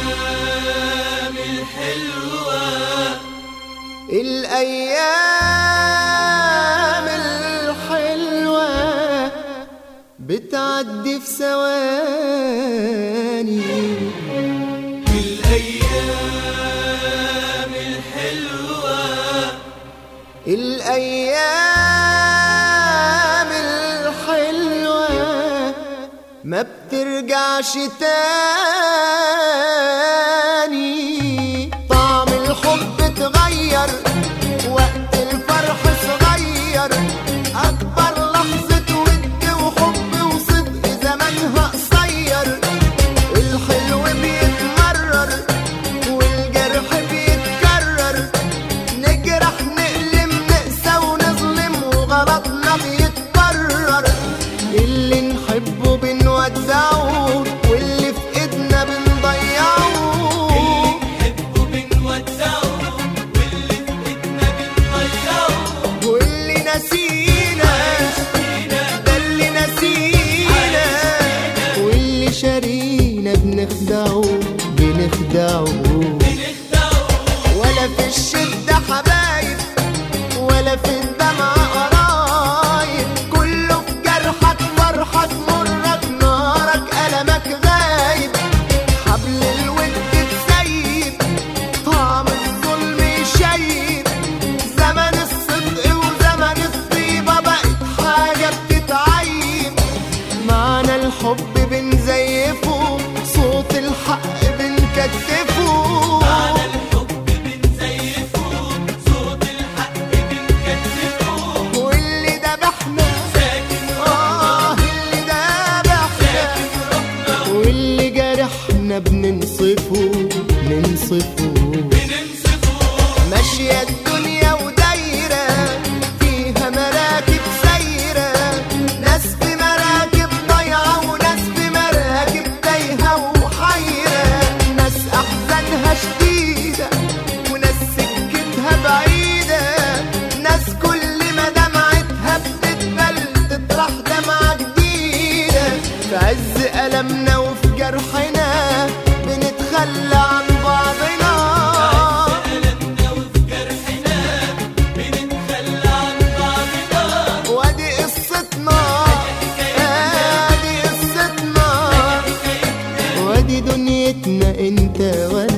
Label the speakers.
Speaker 1: الأيام الحلوة.
Speaker 2: الأيام بتعدي في ثواني.
Speaker 1: الأيام الحلوة.
Speaker 2: الأيام الحلوة ما بترجعش تاني. طعم الحب بنخدعه. ولا في الشدة حبايب ولا في الدمع قرايب. كله في جرحك فرحك مرك نارك ألمك غايب. حبل الود تسيب طعم الظلم يشيب زمن الصدق وزمن الطيبة بقت حاجة بتتعيب. معنى الحب بنزيفه الحق بنكتفه.
Speaker 1: على الحب بنزيفه. صوت الحق بنكتفه.
Speaker 2: واللي ذبحنا.
Speaker 1: ساكن
Speaker 2: آه اللي ذبحنا. واللي جرحنا بننصفه. ننصفه
Speaker 1: بننصفه.
Speaker 2: ماشية الدنيا عز ألمنا وفي جرحنا بنتخلى عن بعضنا. دنيتنا أنت وأنا.